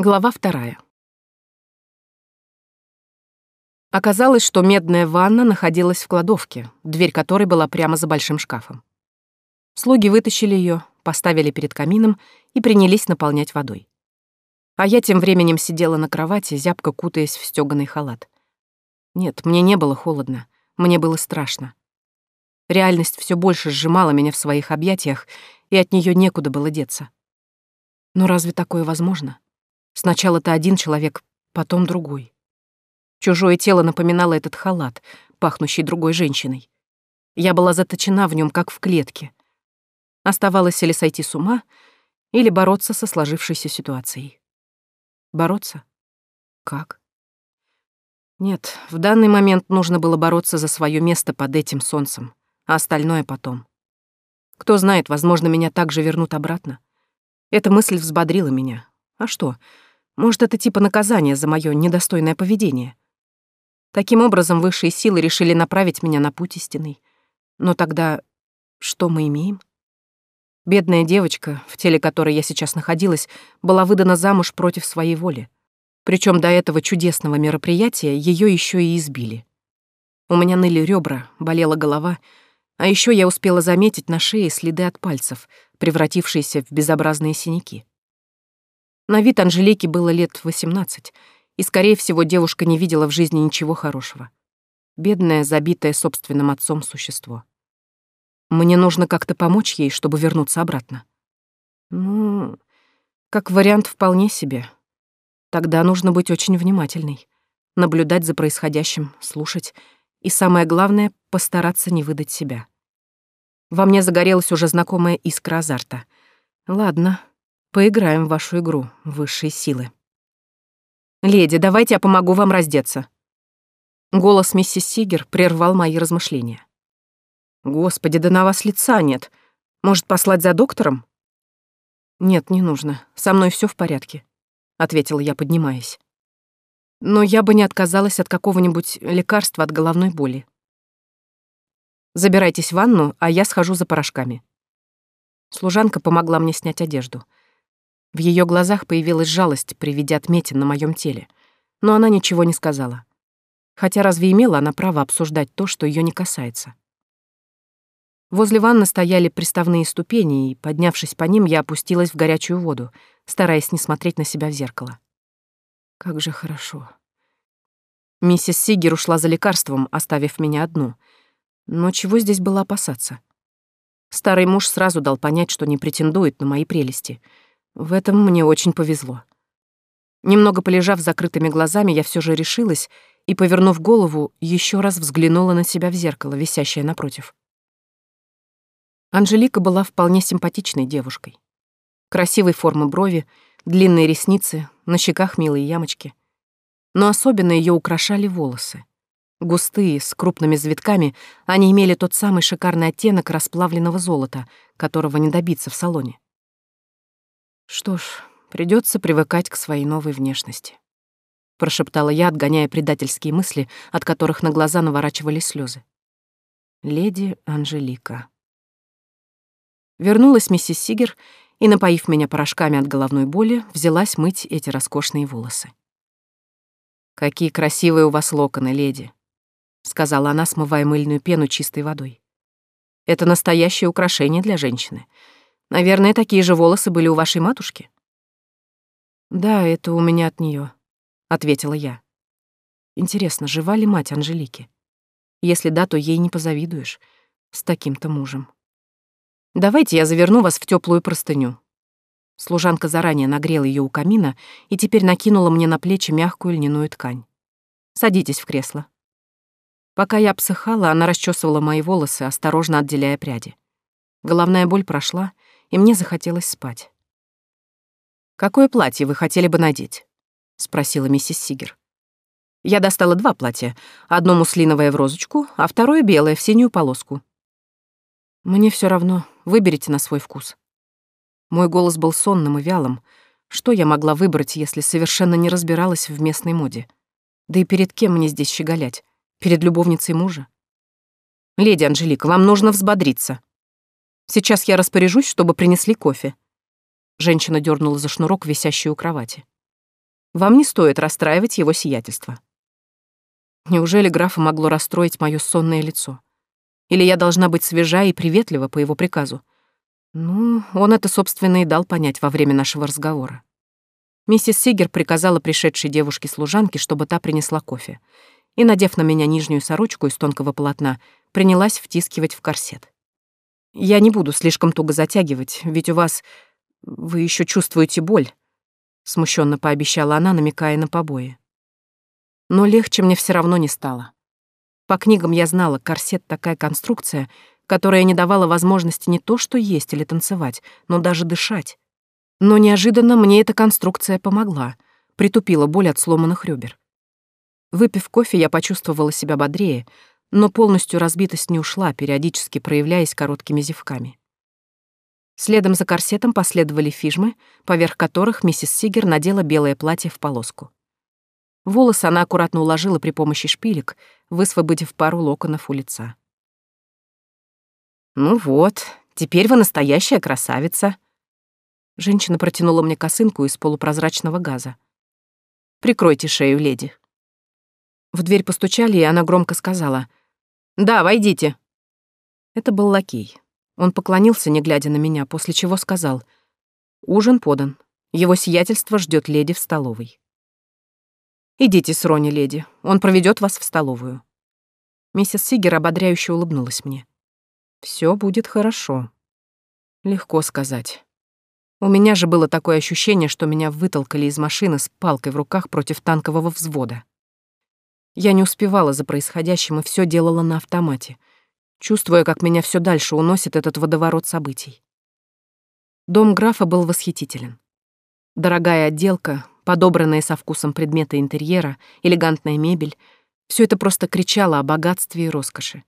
Глава вторая. Оказалось, что медная ванна находилась в кладовке, дверь которой была прямо за большим шкафом. Слуги вытащили ее, поставили перед камином и принялись наполнять водой. А я тем временем сидела на кровати, зябко кутаясь в стёганый халат. Нет, мне не было холодно, мне было страшно. Реальность все больше сжимала меня в своих объятиях, и от нее некуда было деться. Но разве такое возможно? Сначала ты один человек, потом другой. Чужое тело напоминало этот халат, пахнущий другой женщиной. Я была заточена в нем, как в клетке. Оставалось или сойти с ума, или бороться со сложившейся ситуацией. Бороться? Как? Нет, в данный момент нужно было бороться за свое место под этим солнцем, а остальное потом. Кто знает, возможно, меня также вернут обратно. Эта мысль взбодрила меня. А что? Может, это типа наказания за мое недостойное поведение? Таким образом, высшие силы решили направить меня на путь истинный. Но тогда что мы имеем? Бедная девочка, в теле которой я сейчас находилась, была выдана замуж против своей воли. Причем до этого чудесного мероприятия ее еще и избили. У меня ныли ребра, болела голова, а еще я успела заметить на шее следы от пальцев, превратившиеся в безобразные синяки. На вид Анжелики было лет 18, и, скорее всего, девушка не видела в жизни ничего хорошего. Бедное, забитое собственным отцом существо. Мне нужно как-то помочь ей, чтобы вернуться обратно. Ну, как вариант вполне себе. Тогда нужно быть очень внимательной, наблюдать за происходящим, слушать и, самое главное, постараться не выдать себя. Во мне загорелась уже знакомая искра азарта. Ладно, поиграем в вашу игру, высшие силы. «Леди, давайте я помогу вам раздеться». Голос миссис Сигер прервал мои размышления. «Господи, да на вас лица нет. Может, послать за доктором?» «Нет, не нужно. Со мной все в порядке ответила я, поднимаясь. Но я бы не отказалась от какого-нибудь лекарства от головной боли. Забирайтесь в ванну, а я схожу за порошками. Служанка помогла мне снять одежду. В ее глазах появилась жалость при виде отметин на моем теле, но она ничего не сказала. Хотя разве имела она право обсуждать то, что ее не касается? Возле ванны стояли приставные ступени, и, поднявшись по ним, я опустилась в горячую воду, стараясь не смотреть на себя в зеркало. Как же хорошо. Миссис Сигер ушла за лекарством, оставив меня одну. Но чего здесь было опасаться? Старый муж сразу дал понять, что не претендует на мои прелести. В этом мне очень повезло. Немного полежав закрытыми глазами, я все же решилась и, повернув голову, еще раз взглянула на себя в зеркало, висящее напротив. Анжелика была вполне симпатичной девушкой. Красивой формы брови, длинные ресницы, на щеках милые ямочки. Но особенно ее украшали волосы. Густые, с крупными завитками, они имели тот самый шикарный оттенок расплавленного золота, которого не добиться в салоне. Что ж, придется привыкать к своей новой внешности. Прошептала я, отгоняя предательские мысли, от которых на глаза наворачивались слезы. Леди Анжелика. Вернулась миссис Сигер и, напоив меня порошками от головной боли, взялась мыть эти роскошные волосы. «Какие красивые у вас локоны, леди», — сказала она, смывая мыльную пену чистой водой. «Это настоящее украшение для женщины. Наверное, такие же волосы были у вашей матушки?» «Да, это у меня от нее, ответила я. «Интересно, жива ли мать Анжелики? Если да, то ей не позавидуешь с таким-то мужем». Давайте я заверну вас в теплую простыню. Служанка заранее нагрела ее у камина и теперь накинула мне на плечи мягкую льняную ткань. Садитесь в кресло. Пока я обсыхала, она расчесывала мои волосы, осторожно отделяя пряди. Головная боль прошла, и мне захотелось спать. «Какое платье вы хотели бы надеть?» — спросила миссис Сигер. Я достала два платья. Одно муслиновое в розочку, а второе белое в синюю полоску. Мне все равно, выберите на свой вкус. Мой голос был сонным и вялым. Что я могла выбрать, если совершенно не разбиралась в местной моде? Да и перед кем мне здесь щеголять? Перед любовницей мужа? Леди Анжелика, вам нужно взбодриться. Сейчас я распоряжусь, чтобы принесли кофе. Женщина дернула за шнурок, висящий у кровати. Вам не стоит расстраивать его сиятельство. Неужели графа могло расстроить мое сонное лицо? Или я должна быть свежа и приветлива по его приказу? Ну, он это, собственно, и дал понять во время нашего разговора. Миссис Сигер приказала пришедшей девушке-служанке, чтобы та принесла кофе, и, надев на меня нижнюю сорочку из тонкого полотна, принялась втискивать в корсет. «Я не буду слишком туго затягивать, ведь у вас... Вы еще чувствуете боль», — смущенно пообещала она, намекая на побои. Но легче мне все равно не стало. По книгам я знала, корсет — такая конструкция, которая не давала возможности не то что есть или танцевать, но даже дышать. Но неожиданно мне эта конструкция помогла, притупила боль от сломанных ребер. Выпив кофе, я почувствовала себя бодрее, но полностью разбитость не ушла, периодически проявляясь короткими зевками. Следом за корсетом последовали фижмы, поверх которых миссис Сигер надела белое платье в полоску. Волосы она аккуратно уложила при помощи шпилек, высвободив пару локонов у лица. «Ну вот, теперь вы настоящая красавица». Женщина протянула мне косынку из полупрозрачного газа. «Прикройте шею, леди». В дверь постучали, и она громко сказала. «Да, войдите». Это был лакей. Он поклонился, не глядя на меня, после чего сказал. «Ужин подан. Его сиятельство ждет леди в столовой». «Идите с Рони, леди. Он проведет вас в столовую». Миссис Сигер ободряюще улыбнулась мне. Все будет хорошо». Легко сказать. У меня же было такое ощущение, что меня вытолкали из машины с палкой в руках против танкового взвода. Я не успевала за происходящим и все делала на автомате, чувствуя, как меня все дальше уносит этот водоворот событий. Дом графа был восхитителен. Дорогая отделка, подобранные со вкусом предметы интерьера, элегантная мебель — все это просто кричало о богатстве и роскоши.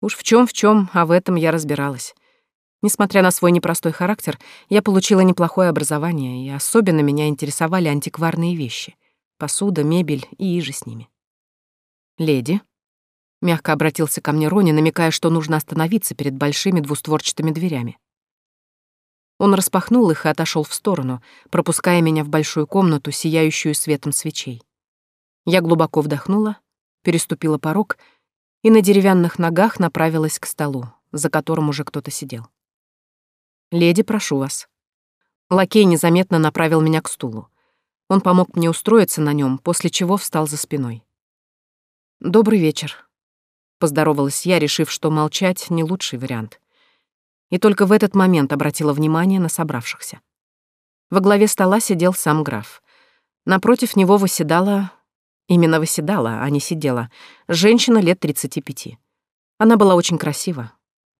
Уж в чем в чем, а в этом я разбиралась. Несмотря на свой непростой характер, я получила неплохое образование, и особенно меня интересовали антикварные вещи — посуда, мебель и иже с ними. «Леди», — мягко обратился ко мне Рони, намекая, что нужно остановиться перед большими двустворчатыми дверями. Он распахнул их и отошел в сторону, пропуская меня в большую комнату, сияющую светом свечей. Я глубоко вдохнула, переступила порог и на деревянных ногах направилась к столу, за которым уже кто-то сидел. «Леди, прошу вас». Лакей незаметно направил меня к стулу. Он помог мне устроиться на нем, после чего встал за спиной. «Добрый вечер», — поздоровалась я, решив, что молчать — не лучший вариант и только в этот момент обратила внимание на собравшихся. Во главе стола сидел сам граф. Напротив него восседала... Именно восседала, а не сидела. Женщина лет 35. Она была очень красива.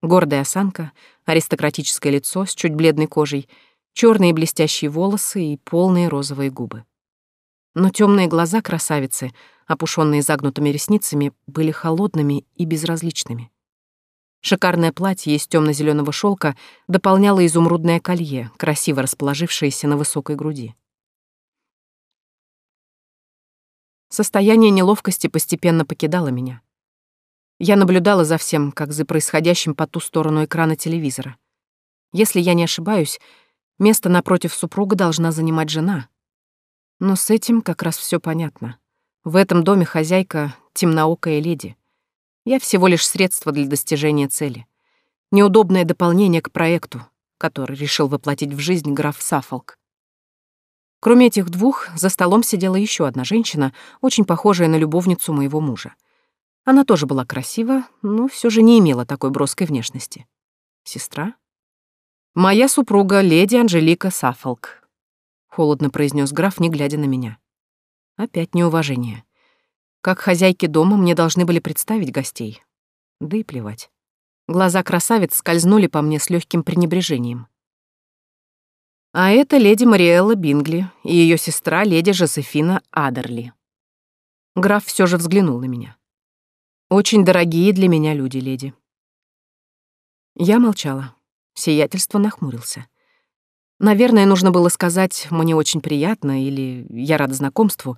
Гордая осанка, аристократическое лицо с чуть бледной кожей, черные блестящие волосы и полные розовые губы. Но темные глаза красавицы, опушенные загнутыми ресницами, были холодными и безразличными. Шикарное платье из темно зеленого шелка дополняло изумрудное колье, красиво расположившееся на высокой груди. Состояние неловкости постепенно покидало меня. Я наблюдала за всем, как за происходящим по ту сторону экрана телевизора. Если я не ошибаюсь, место напротив супруга должна занимать жена. Но с этим как раз все понятно. В этом доме хозяйка — темноокая леди. Я всего лишь средство для достижения цели. Неудобное дополнение к проекту, который решил воплотить в жизнь граф Сафолк. Кроме этих двух, за столом сидела еще одна женщина, очень похожая на любовницу моего мужа. Она тоже была красива, но все же не имела такой броской внешности. Сестра? «Моя супруга, леди Анжелика Сафолк», — холодно произнес граф, не глядя на меня. Опять неуважение. Как хозяйки дома мне должны были представить гостей. Да и плевать. Глаза красавиц скользнули по мне с легким пренебрежением. А это леди Мариэлла Бингли и ее сестра леди Жозефина Адерли. Граф все же взглянул на меня. Очень дорогие для меня люди, леди. Я молчала. Сиятельство нахмурился. Наверное, нужно было сказать «мне очень приятно» или «я рада знакомству»,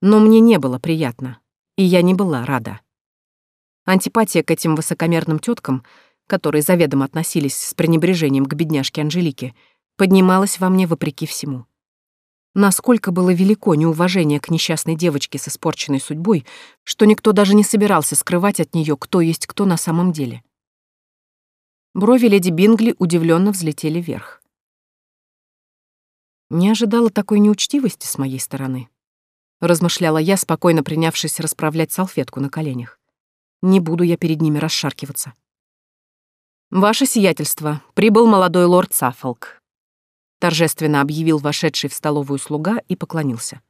но мне не было приятно, и я не была рада. Антипатия к этим высокомерным теткам, которые заведомо относились с пренебрежением к бедняжке Анжелике, поднималась во мне вопреки всему. Насколько было велико неуважение к несчастной девочке с испорченной судьбой, что никто даже не собирался скрывать от нее, кто есть кто на самом деле. Брови леди Бингли удивленно взлетели вверх. Не ожидала такой неучтивости с моей стороны. Размышляла я, спокойно принявшись расправлять салфетку на коленях. Не буду я перед ними расшаркиваться. «Ваше сиятельство, прибыл молодой лорд Саффолк», торжественно объявил вошедший в столовую слуга и поклонился.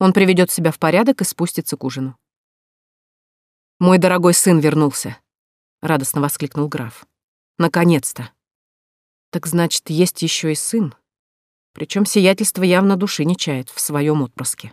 Он приведет себя в порядок и спустится к ужину. «Мой дорогой сын вернулся», — радостно воскликнул граф. «Наконец-то!» «Так значит, есть еще и сын. Причем сиятельство явно души не чает в своем отпрыске».